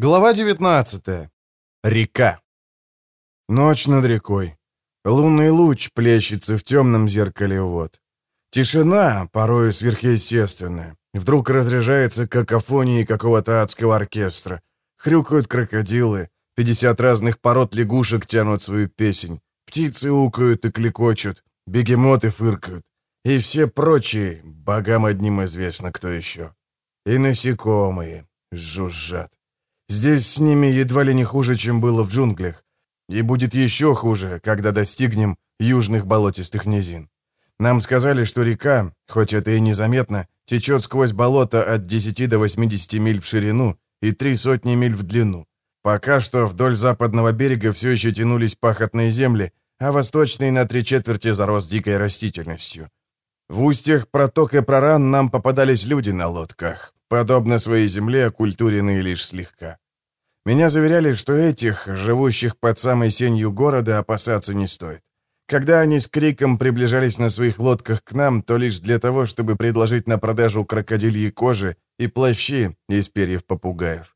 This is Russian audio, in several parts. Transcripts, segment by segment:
Глава 19. Река. Ночь над рекой. Лунный луч плещется в темном зеркале вод. Тишина, порою сверхъестественная. Вдруг разряжается какофонией какого-то адского оркестра. Хрюкают крокодилы. 50 разных пород лягушек тянут свою песнь. Птицы укают и клекочут. Бегемоты фыркают. И все прочие, богам одним известно кто еще. И насекомые жужжат. Здесь с ними едва ли не хуже, чем было в джунглях. И будет еще хуже, когда достигнем южных болотистых низин. Нам сказали, что река, хоть это и незаметно, течет сквозь болото от 10 до 80 миль в ширину и три сотни миль в длину. Пока что вдоль западного берега все еще тянулись пахотные земли, а восточный на три четверти зарос дикой растительностью. В устьях проток и проран нам попадались люди на лодках, подобно своей земле, окультуренные лишь слегка. Меня заверяли, что этих, живущих под самой сенью города, опасаться не стоит. Когда они с криком приближались на своих лодках к нам, то лишь для того, чтобы предложить на продажу крокодильи кожи и плащи из перьев попугаев.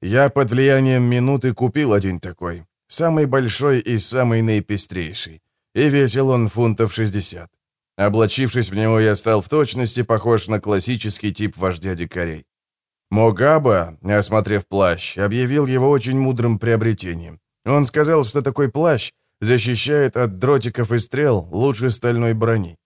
Я под влиянием минуты купил один такой, самый большой и самый наипестрейший, и весил он фунтов 60. Облачившись в него, я стал в точности похож на классический тип вождя дикарей. Могаба, осмотрев плащ, объявил его очень мудрым приобретением. Он сказал, что такой плащ защищает от дротиков и стрел лучше стальной брони.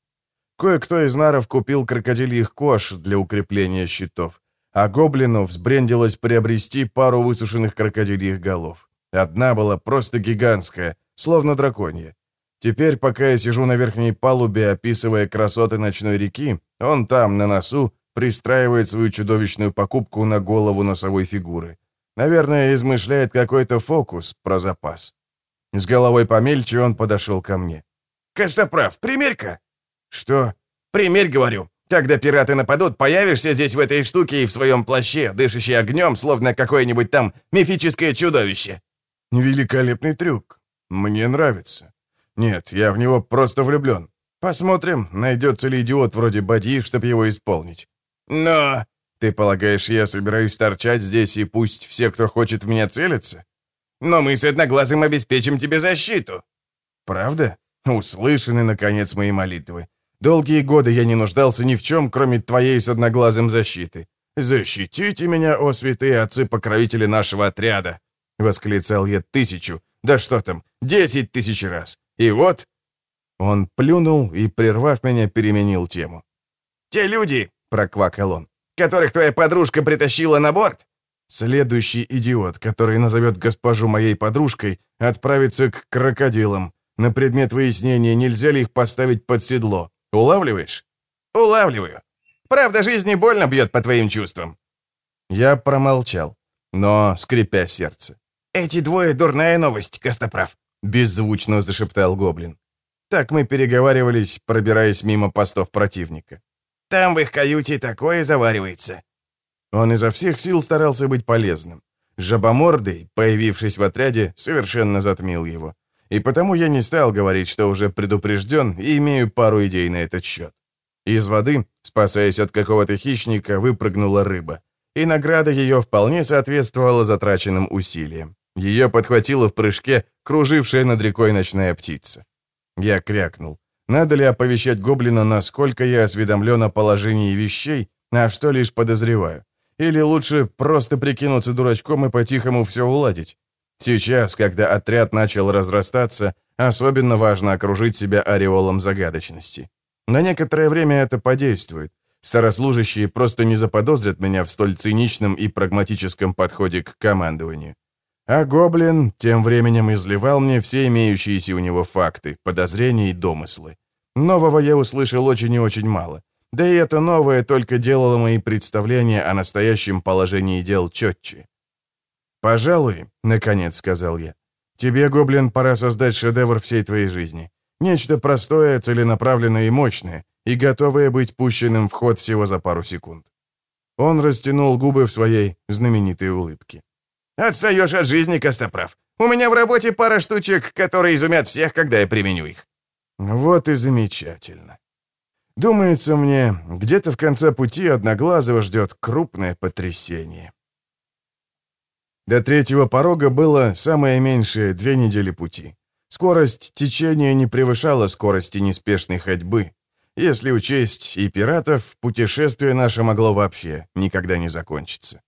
Кое-кто из наров купил крокодильих кож для укрепления щитов, а гоблину взбрендилось приобрести пару высушенных крокодильих голов. Одна была просто гигантская, словно драконья. Теперь, пока я сижу на верхней палубе, описывая красоты ночной реки, он там, на носу, пристраивает свою чудовищную покупку на голову носовой фигуры. Наверное, измышляет какой-то фокус про запас. С головой помельче он подошел ко мне. «Костоправ, примерь-ка!» «Что?» «Примерь, говорю. Когда пираты нападут, появишься здесь в этой штуке и в своем плаще, дышащий огнем, словно какое-нибудь там мифическое чудовище». «Великолепный трюк. Мне нравится. Нет, я в него просто влюблен. Посмотрим, найдется ли идиот вроде Бади, чтобы его исполнить. Но... Ты полагаешь, я собираюсь торчать здесь и пусть все, кто хочет в меня целиться? Но мы с Одноглазым обеспечим тебе защиту. Правда? Услышаны, наконец, мои молитвы. Долгие годы я не нуждался ни в чем, кроме твоей с Одноглазым защиты. «Защитите меня, о святые отцы-покровители нашего отряда!» — восклицал я тысячу, да что там, десять тысяч раз. И вот...» Он плюнул и, прервав меня, переменил тему. «Те люди, — проквакал он, — которых твоя подружка притащила на борт?» «Следующий идиот, который назовет госпожу моей подружкой, отправится к крокодилам. На предмет выяснения, нельзя ли их поставить под седло. Улавливаешь?» «Улавливаю. Правда жизни больно бьет по твоим чувствам». Я промолчал, но скрипя сердце. «Эти двое — дурная новость, Костоправ. — беззвучно зашептал гоблин. Так мы переговаривались, пробираясь мимо постов противника. «Там в их каюте такое заваривается». Он изо всех сил старался быть полезным. Жабомордый, появившись в отряде, совершенно затмил его. И потому я не стал говорить, что уже предупрежден и имею пару идей на этот счет. Из воды, спасаясь от какого-то хищника, выпрыгнула рыба. И награда ее вполне соответствовала затраченным усилиям. Ее подхватила в прыжке кружившая над рекой ночная птица. Я крякнул. Надо ли оповещать гоблина, насколько я осведомлен о положении вещей, а что лишь подозреваю? Или лучше просто прикинуться дурачком и по-тихому все уладить? Сейчас, когда отряд начал разрастаться, особенно важно окружить себя ореолом загадочности. На некоторое время это подействует. Старослужащие просто не заподозрят меня в столь циничном и прагматическом подходе к командованию. А гоблин тем временем изливал мне все имеющиеся у него факты, подозрения и домыслы. Нового я услышал очень и очень мало. Да и это новое только делало мои представления о настоящем положении дел четче. «Пожалуй», — наконец сказал я, — «тебе, гоблин, пора создать шедевр всей твоей жизни. Нечто простое, целенаправленное и мощное, и готовое быть пущенным в ход всего за пару секунд». Он растянул губы в своей знаменитой улыбке. Отстаешь от жизни, Костоправ. У меня в работе пара штучек, которые изумят всех, когда я применю их». «Вот и замечательно. Думается мне, где-то в конце пути Одноглазого ждет крупное потрясение». До третьего порога было самое меньшее две недели пути. Скорость течения не превышала скорости неспешной ходьбы. Если учесть и пиратов, путешествие наше могло вообще никогда не закончиться.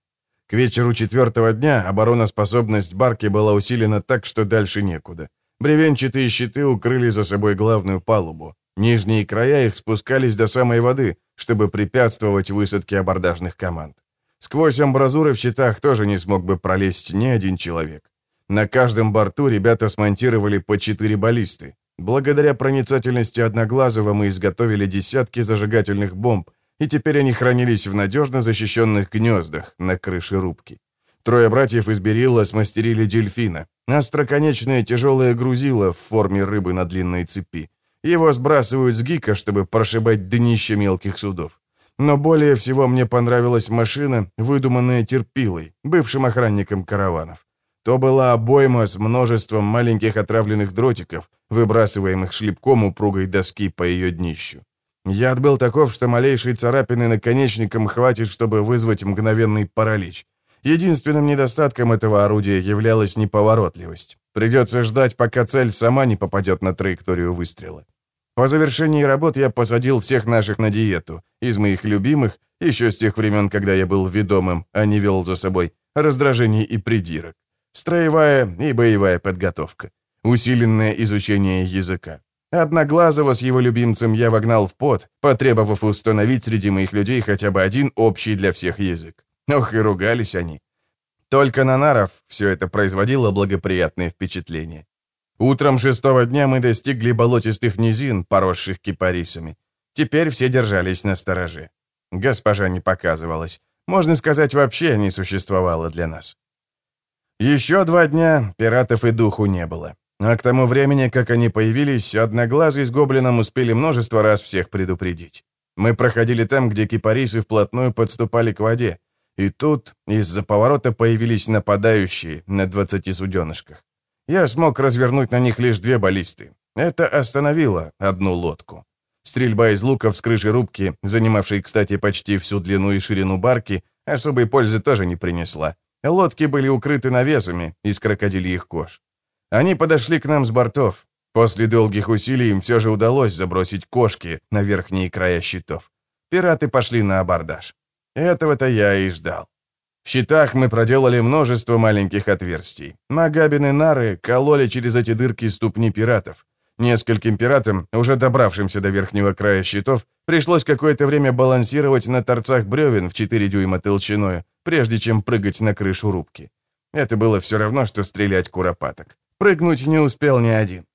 К вечеру четвертого дня обороноспособность барки была усилена так, что дальше некуда. Бревенчатые щиты укрыли за собой главную палубу. Нижние края их спускались до самой воды, чтобы препятствовать высадке абордажных команд. Сквозь амбразуры в щитах тоже не смог бы пролезть ни один человек. На каждом борту ребята смонтировали по четыре баллисты. Благодаря проницательности Одноглазого мы изготовили десятки зажигательных бомб, и теперь они хранились в надежно защищенных гнездах на крыше рубки. Трое братьев из Берилла смастерили дельфина, остроконечное тяжелое грузило в форме рыбы на длинной цепи. Его сбрасывают с гика, чтобы прошибать днище мелких судов. Но более всего мне понравилась машина, выдуманная Терпилой, бывшим охранником караванов. То была обойма с множеством маленьких отравленных дротиков, выбрасываемых шлепком упругой доски по ее днищу. Яд был таков, что малейшей царапины наконечником хватит, чтобы вызвать мгновенный паралич. Единственным недостатком этого орудия являлась неповоротливость. Придется ждать, пока цель сама не попадет на траекторию выстрела. По завершении работ я посадил всех наших на диету. Из моих любимых, еще с тех времен, когда я был ведомым, а не вел за собой, раздражений и придирок. Строевая и боевая подготовка. Усиленное изучение языка. Одноглазого с его любимцем я вогнал в пот, потребовав установить среди моих людей хотя бы один общий для всех язык. Ох, и ругались они. Только на наров все это производило благоприятное впечатление. Утром шестого дня мы достигли болотистых низин, поросших кипарисами. Теперь все держались на стороже. Госпожа не показывалась. Можно сказать, вообще не существовала для нас. Еще два дня пиратов и духу не было. А к тому времени, как они появились, Одноглазый с Гоблином успели множество раз всех предупредить. Мы проходили там, где кипарисы вплотную подступали к воде. И тут из-за поворота появились нападающие на двадцати суденышках. Я смог развернуть на них лишь две баллисты. Это остановило одну лодку. Стрельба из луков с крыши рубки, занимавшей, кстати, почти всю длину и ширину барки, особой пользы тоже не принесла. Лодки были укрыты навесами из крокодильих кож. Они подошли к нам с бортов. После долгих усилий им все же удалось забросить кошки на верхние края щитов. Пираты пошли на абордаж. Этого-то я и ждал. В щитах мы проделали множество маленьких отверстий. Магабины нары кололи через эти дырки ступни пиратов. Нескольким пиратам, уже добравшимся до верхнего края щитов, пришлось какое-то время балансировать на торцах бревен в 4 дюйма толщиной, прежде чем прыгать на крышу рубки. Это было все равно, что стрелять куропаток. Прыгнуть не успел ни один.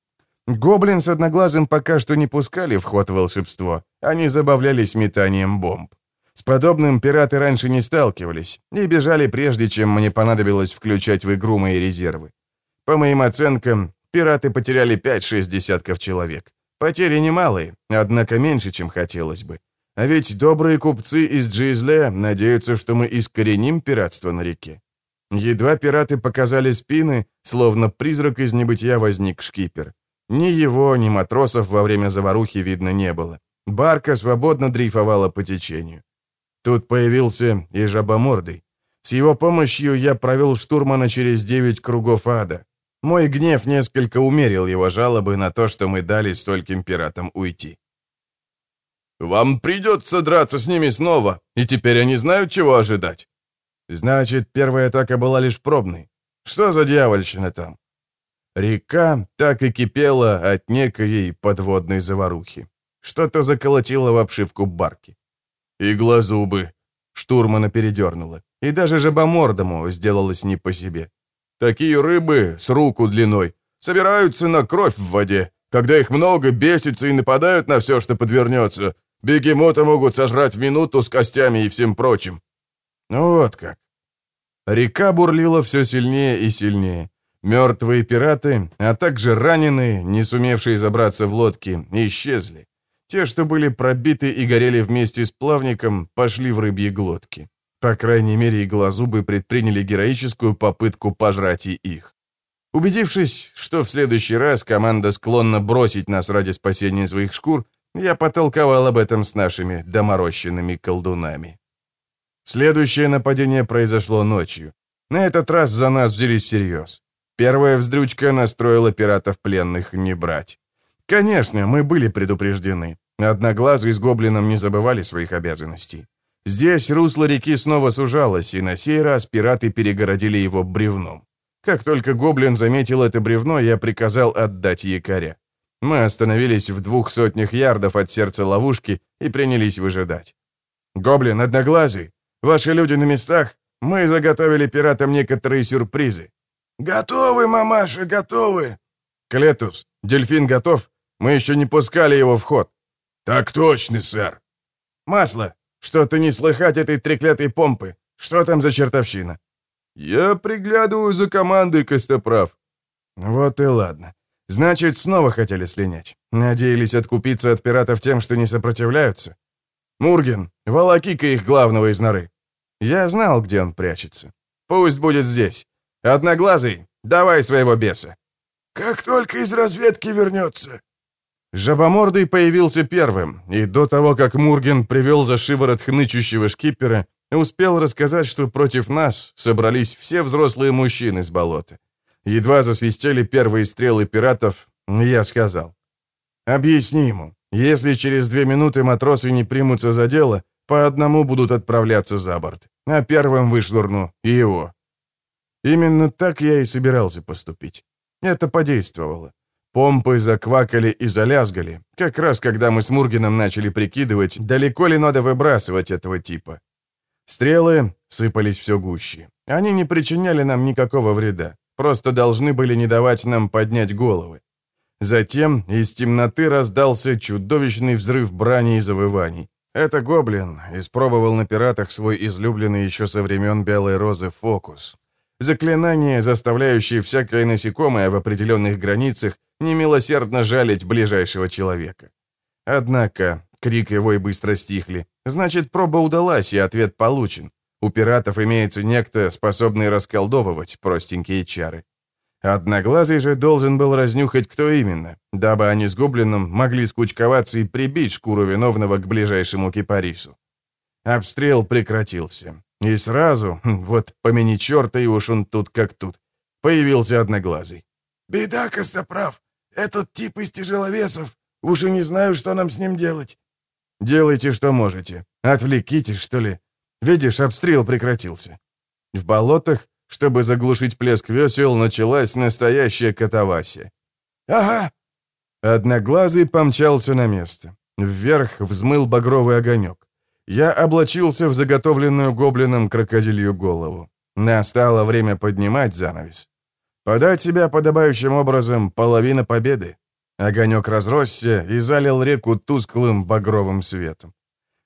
Гоблин с одноглазым пока что не пускали в ход волшебство. Они забавлялись метанием бомб. С подобным пираты раньше не сталкивались и бежали прежде, чем мне понадобилось включать в игру мои резервы. По моим оценкам, пираты потеряли 5-6 десятков человек. Потери немалые, однако меньше, чем хотелось бы. А ведь добрые купцы из Джизле надеются, что мы искореним пиратство на реке. Едва пираты показали спины, словно призрак из небытия возник шкипер. Ни его, ни матросов во время заварухи видно не было. Барка свободно дрейфовала по течению. Тут появился и жабомордый. С его помощью я провел штурмана через девять кругов ада. Мой гнев несколько умерил его жалобы на то, что мы дали стольким пиратам уйти. «Вам придется драться с ними снова, и теперь они знают, чего ожидать. Значит, первая атака была лишь пробной. Что за дьявольщина там? Река так и кипела от некой подводной заварухи. Что-то заколотило в обшивку барки. Иглозубы. Штурмана передернуло. И даже жабомордому сделалось не по себе. Такие рыбы с руку длиной собираются на кровь в воде. Когда их много, бесятся и нападают на все, что подвернется. Бегемота могут сожрать в минуту с костями и всем прочим. Ну вот как. Река бурлила все сильнее и сильнее. Мертвые пираты, а также раненые, не сумевшие забраться в лодки, исчезли. Те, что были пробиты и горели вместе с плавником, пошли в рыбьи глотки. По крайней мере, иглозубы предприняли героическую попытку пожрать и их. Убедившись, что в следующий раз команда склонна бросить нас ради спасения своих шкур, я потолковал об этом с нашими доморощенными колдунами. Следующее нападение произошло ночью. На этот раз за нас взялись всерьез. Первая вздрючка настроила пиратов пленных не брать. Конечно, мы были предупреждены. Одноглазый с гоблином не забывали своих обязанностей. Здесь русло реки снова сужалось, и на сей раз пираты перегородили его бревном. Как только гоблин заметил это бревно, я приказал отдать якоря. Мы остановились в двух сотнях ярдов от сердца ловушки и принялись выжидать. «Гоблин, одноглазый, ваши люди на местах? Мы заготовили пиратам некоторые сюрпризы». «Готовы, мамаша, готовы!» «Клетус, дельфин готов? Мы еще не пускали его в ход». «Так точно, сэр». «Масло, что-то не слыхать этой треклятой помпы. Что там за чертовщина?» «Я приглядываю за командой, Костоправ». «Вот и ладно. Значит, снова хотели слинять. Надеялись откупиться от пиратов тем, что не сопротивляются. Мурген, волоки-ка их главного из норы. Я знал, где он прячется. Пусть будет здесь. Одноглазый, давай своего беса. Как только из разведки вернется. Жабомордый появился первым, и до того, как Мурген привел за шиворот хнычущего шкипера, успел рассказать, что против нас собрались все взрослые мужчины с болота. Едва засвистели первые стрелы пиратов, я сказал. «Объясни ему, если через две минуты матросы не примутся за дело, по одному будут отправляться за борт, а первым вышвырну его». Именно так я и собирался поступить. Это подействовало. Помпы заквакали и залязгали, как раз когда мы с Мургином начали прикидывать, далеко ли надо выбрасывать этого типа. Стрелы сыпались все гуще. Они не причиняли нам никакого вреда, просто должны были не давать нам поднять головы. Затем из темноты раздался чудовищный взрыв брани и завываний. Это гоблин испробовал на пиратах свой излюбленный еще со времен Белой Розы фокус. Заклинание, заставляющее всякое насекомое в определенных границах немилосердно жалить ближайшего человека. Однако крик и вой быстро стихли. Значит, проба удалась, и ответ получен. У пиратов имеется некто, способный расколдовывать простенькие чары. Одноглазый же должен был разнюхать, кто именно, дабы они с гоблином могли скучковаться и прибить шкуру виновного к ближайшему кипарису. Обстрел прекратился. И сразу, вот помяни черта, и уж он тут как тут, появился Одноглазый. «Беда, Костоправ! Этот тип из тяжеловесов! Уже не знаю, что нам с ним делать!» «Делайте, что можете. Отвлекитесь, что ли. Видишь, обстрел прекратился». В болотах чтобы заглушить плеск весел, началась настоящая катавасия. «Ага!» Одноглазый помчался на место. Вверх взмыл багровый огонек. Я облачился в заготовленную гоблином крокодилью голову. Настало время поднимать занавес. Подать себя подобающим образом — половина победы. Огонек разросся и залил реку тусклым багровым светом.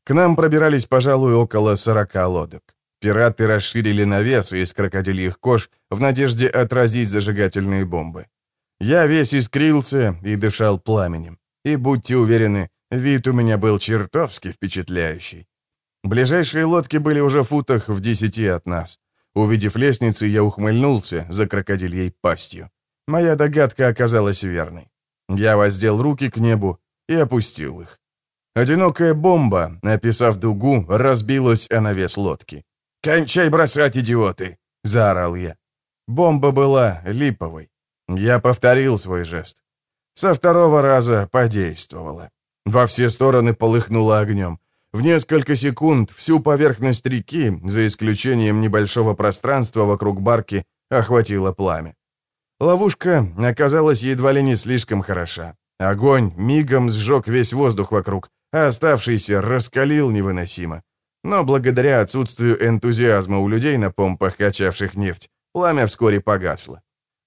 К нам пробирались, пожалуй, около сорока лодок. Пираты расширили навесы из крокодильих кож в надежде отразить зажигательные бомбы. Я весь искрился и дышал пламенем. И будьте уверены, вид у меня был чертовски впечатляющий. Ближайшие лодки были уже в футах в десяти от нас. Увидев лестницы, я ухмыльнулся за крокодильей пастью. Моя догадка оказалась верной. Я воздел руки к небу и опустил их. Одинокая бомба, описав дугу, разбилась о навес лодки. «Кончай бросать, идиоты!» — заорал я. Бомба была липовой. Я повторил свой жест. Со второго раза подействовало. Во все стороны полыхнуло огнем. В несколько секунд всю поверхность реки, за исключением небольшого пространства вокруг барки, охватило пламя. Ловушка оказалась едва ли не слишком хороша. Огонь мигом сжег весь воздух вокруг, а оставшийся раскалил невыносимо. Но благодаря отсутствию энтузиазма у людей на помпах, качавших нефть, пламя вскоре погасло.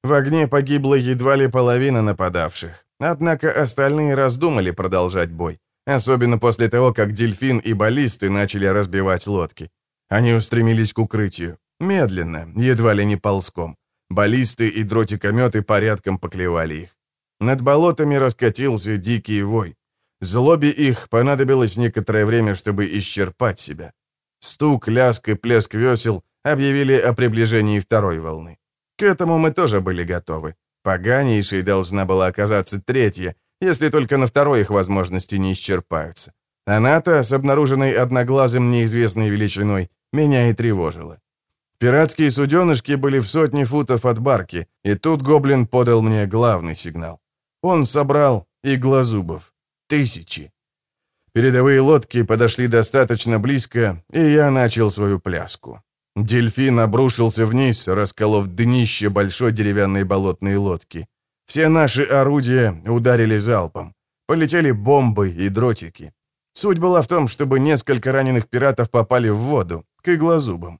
В огне погибла едва ли половина нападавших. Однако остальные раздумали продолжать бой. Особенно после того, как дельфин и баллисты начали разбивать лодки. Они устремились к укрытию. Медленно, едва ли не ползком. Баллисты и дротикометы порядком поклевали их. Над болотами раскатился дикий вой. Злобе их понадобилось некоторое время, чтобы исчерпать себя. Стук, ляск и плеск весел объявили о приближении второй волны. К этому мы тоже были готовы. Поганейшей должна была оказаться третья, если только на второй их возможности не исчерпаются. Она-то, с обнаруженной одноглазым неизвестной величиной, меня и тревожила. Пиратские суденышки были в сотни футов от барки, и тут гоблин подал мне главный сигнал. Он собрал иглозубов. Тысячи. Передовые лодки подошли достаточно близко, и я начал свою пляску. Дельфин обрушился вниз, расколов днище большой деревянной болотной лодки. Все наши орудия ударили залпом. Полетели бомбы и дротики. Суть была в том, чтобы несколько раненых пиратов попали в воду, к иглозубам.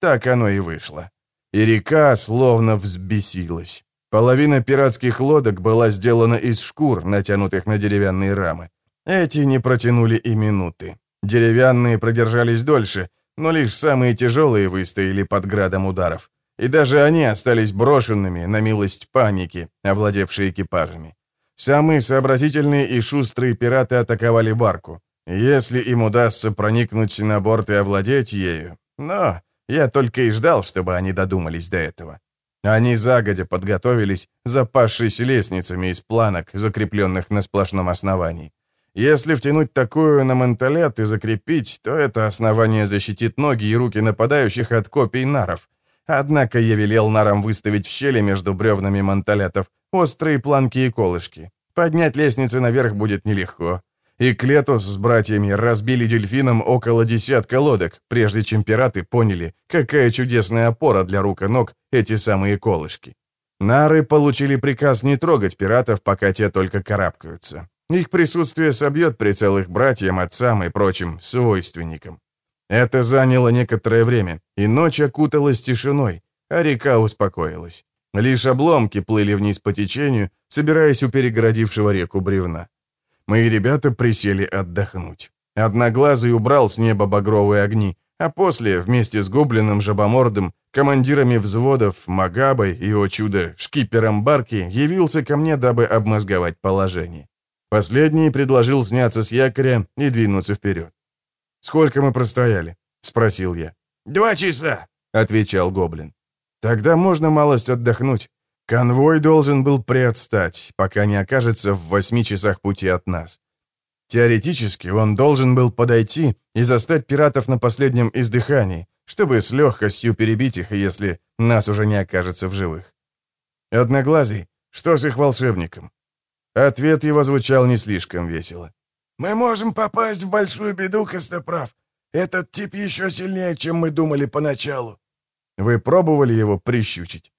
Так оно и вышло. И река словно взбесилась. Половина пиратских лодок была сделана из шкур, натянутых на деревянные рамы. Эти не протянули и минуты. Деревянные продержались дольше, но лишь самые тяжелые выстояли под градом ударов. И даже они остались брошенными на милость паники, овладевшей экипажами. Самые сообразительные и шустрые пираты атаковали барку. Если им удастся проникнуть на борт и овладеть ею... Но я только и ждал, чтобы они додумались до этого. Они загодя подготовились, запасшись лестницами из планок, закрепленных на сплошном основании. Если втянуть такую на менталет и закрепить, то это основание защитит ноги и руки нападающих от копий наров. Однако я велел нарам выставить в щели между бревнами манталетов острые планки и колышки. Поднять лестницы наверх будет нелегко. И Клетус с братьями разбили дельфином около десятка лодок, прежде чем пираты поняли, какая чудесная опора для рук и ног эти самые колышки. Нары получили приказ не трогать пиратов, пока те только карабкаются. Их присутствие собьет прицел их братьям, отцам и прочим свойственникам. Это заняло некоторое время, и ночь окуталась тишиной, а река успокоилась. Лишь обломки плыли вниз по течению, собираясь у перегородившего реку бревна. Мои ребята присели отдохнуть. Одноглазый убрал с неба багровые огни, а после, вместе с гоблином Жабомордом, командирами взводов, Магабой и, о чудо, шкипером барки, явился ко мне, дабы обмозговать положение. Последний предложил сняться с якоря и двинуться вперед. «Сколько мы простояли?» — спросил я. «Два часа», — отвечал Гоблин. «Тогда можно малость отдохнуть. Конвой должен был приотстать, пока не окажется в восьми часах пути от нас. Теоретически он должен был подойти и застать пиратов на последнем издыхании, чтобы с легкостью перебить их, если нас уже не окажется в живых. Одноглазый, что с их волшебником? Ответ его звучал не слишком весело. «Мы можем попасть в большую беду, Костоправ. Этот тип еще сильнее, чем мы думали поначалу». «Вы пробовали его прищучить?»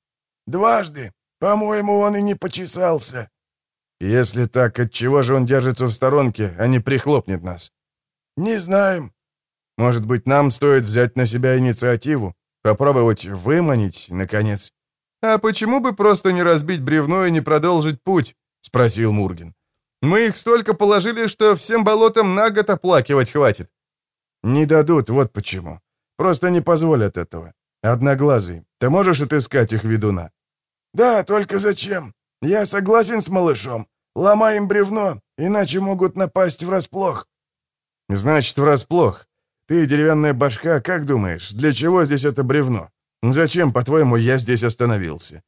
«Дважды. По-моему, он и не почесался». «Если так, отчего же он держится в сторонке, а не прихлопнет нас?» «Не знаем». «Может быть, нам стоит взять на себя инициативу? Попробовать выманить, наконец?» «А почему бы просто не разбить бревно и не продолжить путь?» — спросил Мургин. «Мы их столько положили, что всем болотам на год оплакивать хватит». «Не дадут, вот почему. Просто не позволят этого. Одноглазый, ты можешь отыскать их ведуна?» «Да, только зачем? Я согласен с малышом. Ломаем бревно, иначе могут напасть врасплох». «Значит, врасплох. Ты, деревянная башка, как думаешь, для чего здесь это бревно? Зачем, по-твоему, я здесь остановился?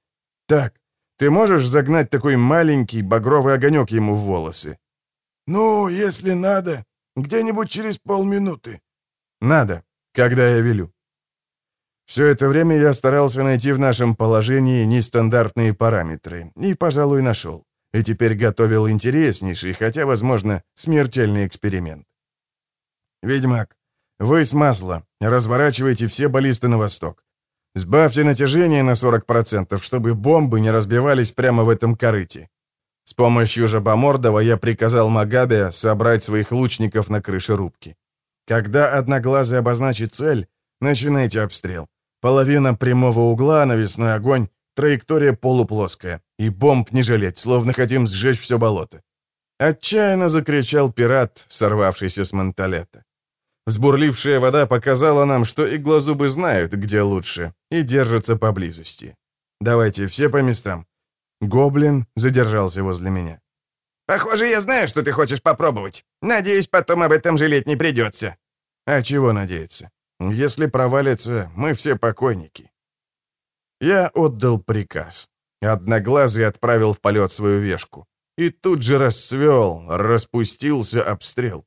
Так, ты можешь загнать такой маленький багровый огонек ему в волосы?» «Ну, если надо, где-нибудь через полминуты». «Надо, когда я велю». Все это время я старался найти в нашем положении нестандартные параметры, и, пожалуй, нашел. И теперь готовил интереснейший, хотя, возможно, смертельный эксперимент. «Ведьмак, вы с масла разворачиваете все баллисты на восток. Сбавьте натяжение на 40%, чтобы бомбы не разбивались прямо в этом корыте. С помощью жабомордова я приказал Магабе собрать своих лучников на крыше рубки. Когда одноглазый обозначит цель, начинайте обстрел. Половина прямого угла, навесной огонь, траектория полуплоская. И бомб не жалеть, словно хотим сжечь все болото. Отчаянно закричал пират, сорвавшийся с манталета. Взбурлившая вода показала нам, что иглозубы знают, где лучше, и держатся поблизости. Давайте все по местам. Гоблин задержался возле меня. «Похоже, я знаю, что ты хочешь попробовать. Надеюсь, потом об этом жалеть не придется». «А чего надеяться? Если провалится, мы все покойники». Я отдал приказ. Одноглазый отправил в полет свою вешку. И тут же расцвел, распустился обстрел.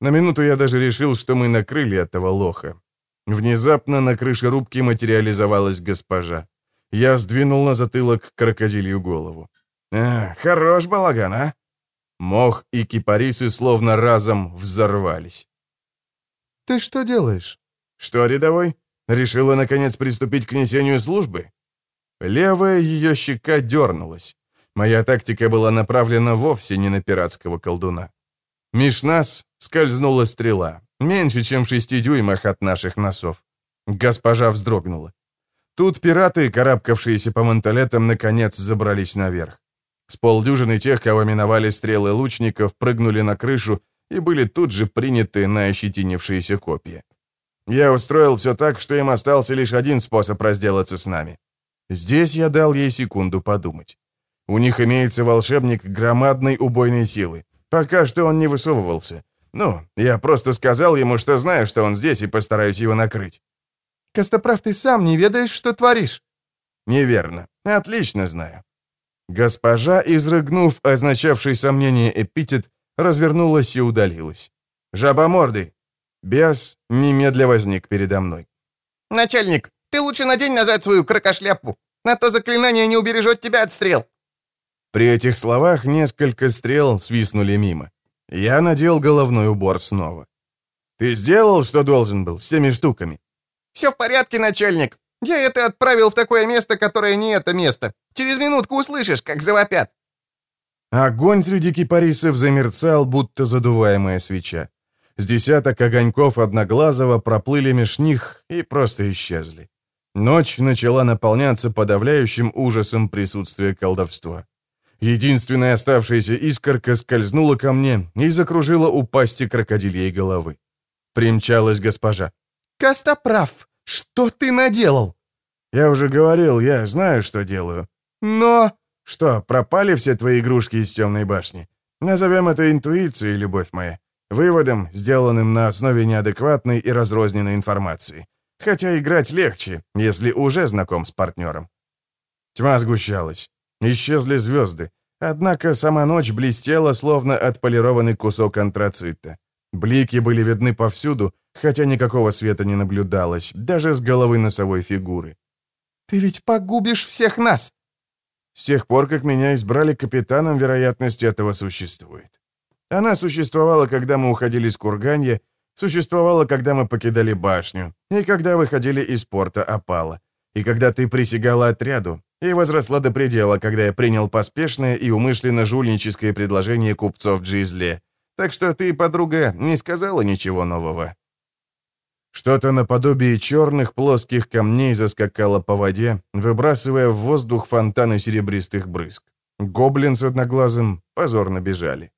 На минуту я даже решил, что мы накрыли этого лоха. Внезапно на крыше рубки материализовалась госпожа. Я сдвинул на затылок крокодилью голову. «А, хорош балаган, а?» Мох и кипарисы словно разом взорвались. «Ты что делаешь?» «Что, рядовой? Решила, наконец, приступить к несению службы?» Левая ее щека дернулась. Моя тактика была направлена вовсе не на пиратского колдуна. Меж нас скользнула стрела, меньше, чем в шести дюймах от наших носов. Госпожа вздрогнула. Тут пираты, карабкавшиеся по манталетам, наконец забрались наверх. С полдюжины тех, кого миновали стрелы лучников, прыгнули на крышу и были тут же приняты на ощетинившиеся копья. Я устроил все так, что им остался лишь один способ разделаться с нами. Здесь я дал ей секунду подумать. У них имеется волшебник громадной убойной силы. Пока что он не высовывался. Ну, я просто сказал ему, что знаю, что он здесь, и постараюсь его накрыть. «Костоправ, ты сам не ведаешь, что творишь?» «Неверно. Отлично знаю». Госпожа, изрыгнув означавший сомнение эпитет, развернулась и удалилась. «Жабомордый!» Бес немедля возник передо мной. «Начальник, ты лучше надень назад свою крокошляпу, на то заклинание не убережет тебя от стрел». При этих словах несколько стрел свистнули мимо. Я надел головной убор снова. «Ты сделал, что должен был, с теми штуками?» «Все в порядке, начальник. Я это отправил в такое место, которое не это место. Через минутку услышишь, как завопят». Огонь среди кипарисов замерцал, будто задуваемая свеча. С десяток огоньков одноглазого проплыли меж них и просто исчезли. Ночь начала наполняться подавляющим ужасом присутствия колдовства. Единственная оставшаяся искорка скользнула ко мне и закружила у пасти крокодильей головы. Примчалась госпожа. «Костоправ, что ты наделал?» «Я уже говорил, я знаю, что делаю». «Но...» «Что, пропали все твои игрушки из темной башни? Назовем это интуицией, любовь моя. Выводом, сделанным на основе неадекватной и разрозненной информации. Хотя играть легче, если уже знаком с партнером». Тьма сгущалась. Исчезли звезды. Однако сама ночь блестела, словно отполированный кусок антрацита. Блики были видны повсюду, хотя никакого света не наблюдалось, даже с головы носовой фигуры. «Ты ведь погубишь всех нас!» С тех пор, как меня избрали капитаном, вероятность этого существует. Она существовала, когда мы уходили с Курганья, существовала, когда мы покидали башню, и когда выходили из порта Опала, и когда ты присягала отряду, и возросла до предела, когда я принял поспешное и умышленно жульническое предложение купцов Джизле. Так что ты, подруга, не сказала ничего нового. Что-то наподобие черных плоских камней заскакало по воде, выбрасывая в воздух фонтаны серебристых брызг. Гоблин с одноглазым позорно бежали.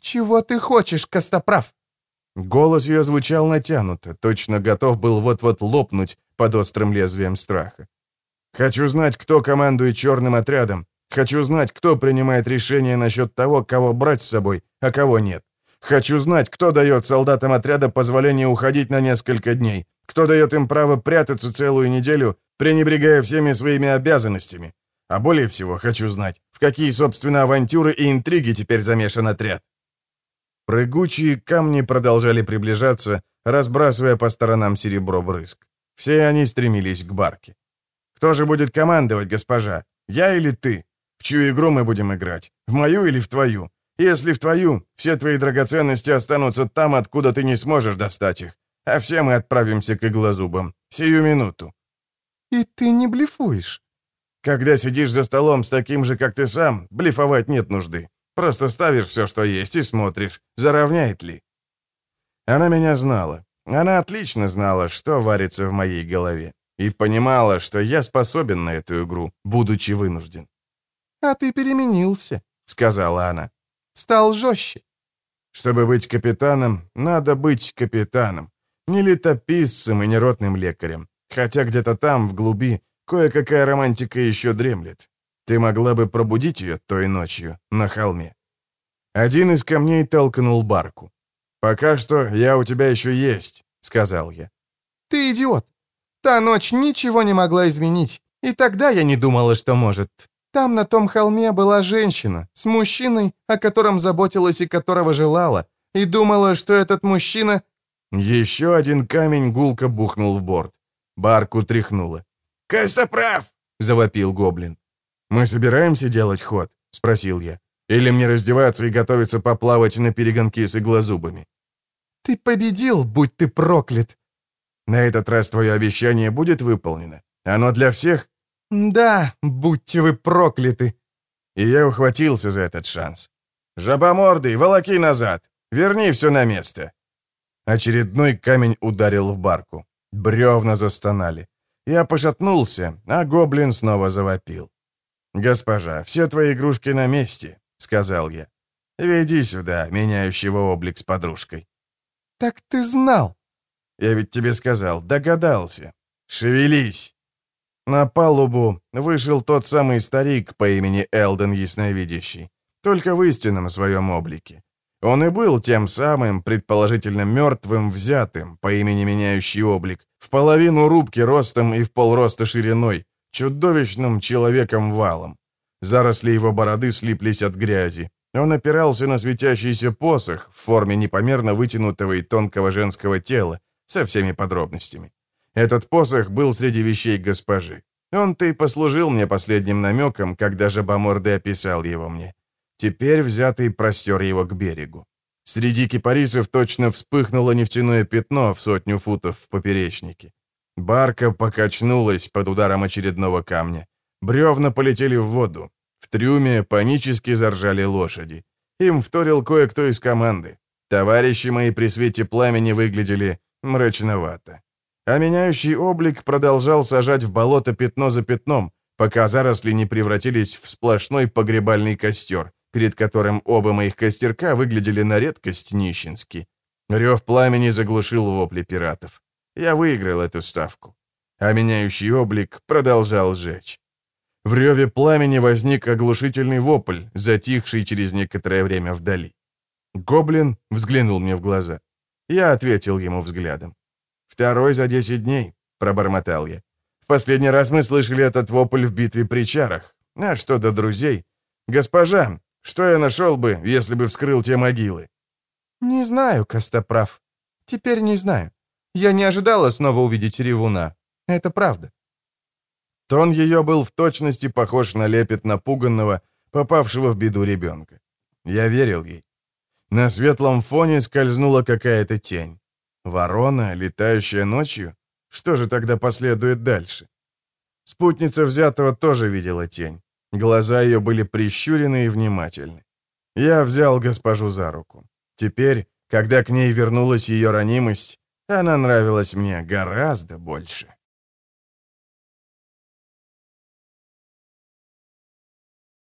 «Чего ты хочешь, Костоправ?» Голос ее звучал натянуто, точно готов был вот-вот лопнуть под острым лезвием страха. «Хочу знать, кто командует черным отрядом. Хочу знать, кто принимает решение насчет того, кого брать с собой, а кого нет. Хочу знать, кто дает солдатам отряда позволение уходить на несколько дней, кто дает им право прятаться целую неделю, пренебрегая всеми своими обязанностями. А более всего хочу знать, в какие, собственно, авантюры и интриги теперь замешан отряд. Прыгучие камни продолжали приближаться, разбрасывая по сторонам серебро брызг. Все они стремились к барке. «Кто же будет командовать, госпожа? Я или ты? В чью игру мы будем играть? В мою или в твою? Если в твою, все твои драгоценности останутся там, откуда ты не сможешь достать их, а все мы отправимся к иглозубам. Сию минуту». «И ты не блефуешь?» «Когда сидишь за столом с таким же, как ты сам, блефовать нет нужды. Просто ставишь все, что есть, и смотришь, заровняет ли». Она меня знала. Она отлично знала, что варится в моей голове. И понимала, что я способен на эту игру, будучи вынужден. «А ты переменился», — сказала она стал жестче. Чтобы быть капитаном, надо быть капитаном. Не летописцем и не ротным лекарем. Хотя где-то там, в глуби, кое-какая романтика еще дремлет. Ты могла бы пробудить ее той ночью на холме. Один из камней толкнул барку. «Пока что я у тебя еще есть», — сказал я. «Ты идиот. Та ночь ничего не могла изменить, и тогда я не думала, что может. Там, на том холме, была женщина с мужчиной, о котором заботилась и которого желала, и думала, что этот мужчина... Еще один камень гулко бухнул в борт. Барку тряхнуло. «Костоправ!» — завопил гоблин. «Мы собираемся делать ход?» — спросил я. «Или мне раздеваться и готовиться поплавать на перегонки с иглозубами?» «Ты победил, будь ты проклят!» «На этот раз твое обещание будет выполнено? Оно для всех?» «Да, будьте вы прокляты!» И я ухватился за этот шанс. «Жабомордый, волоки назад! Верни все на место!» Очередной камень ударил в барку. Бревна застонали. Я пошатнулся, а гоблин снова завопил. «Госпожа, все твои игрушки на месте», — сказал я. «Веди сюда, меняющего облик с подружкой». «Так ты знал!» «Я ведь тебе сказал, догадался. Шевелись!» На палубу вышел тот самый старик по имени Элден Ясновидящий, только в истинном своем облике. Он и был тем самым, предположительно мертвым, взятым, по имени Меняющий Облик, в половину рубки ростом и в полроста шириной, чудовищным человеком-валом. Заросли его бороды слиплись от грязи. Он опирался на светящийся посох в форме непомерно вытянутого и тонкого женского тела, со всеми подробностями. Этот посох был среди вещей госпожи. Он-то и послужил мне последним намеком, когда жабомордый описал его мне. Теперь взятый простер его к берегу. Среди кипарисов точно вспыхнуло нефтяное пятно в сотню футов в поперечнике. Барка покачнулась под ударом очередного камня. Бревна полетели в воду. В трюме панически заржали лошади. Им вторил кое-кто из команды. Товарищи мои при свете пламени выглядели мрачновато. А меняющий облик продолжал сажать в болото пятно за пятном, пока заросли не превратились в сплошной погребальный костер, перед которым оба моих костерка выглядели на редкость нищенски. Рев пламени заглушил вопли пиратов. Я выиграл эту ставку. А меняющий облик продолжал сжечь. В реве пламени возник оглушительный вопль, затихший через некоторое время вдали. Гоблин взглянул мне в глаза. Я ответил ему взглядом. «Второй за десять дней», — пробормотал я. «В последний раз мы слышали этот вопль в битве при чарах. А что до друзей? Госпожа, что я нашел бы, если бы вскрыл те могилы?» «Не знаю, Костоправ. Теперь не знаю. Я не ожидала снова увидеть ревуна. Это правда». Тон ее был в точности похож на лепет напуганного, попавшего в беду ребенка. Я верил ей. На светлом фоне скользнула какая-то тень. Ворона, летающая ночью? Что же тогда последует дальше? Спутница взятого тоже видела тень. Глаза ее были прищурены и внимательны. Я взял госпожу за руку. Теперь, когда к ней вернулась ее ранимость, она нравилась мне гораздо больше.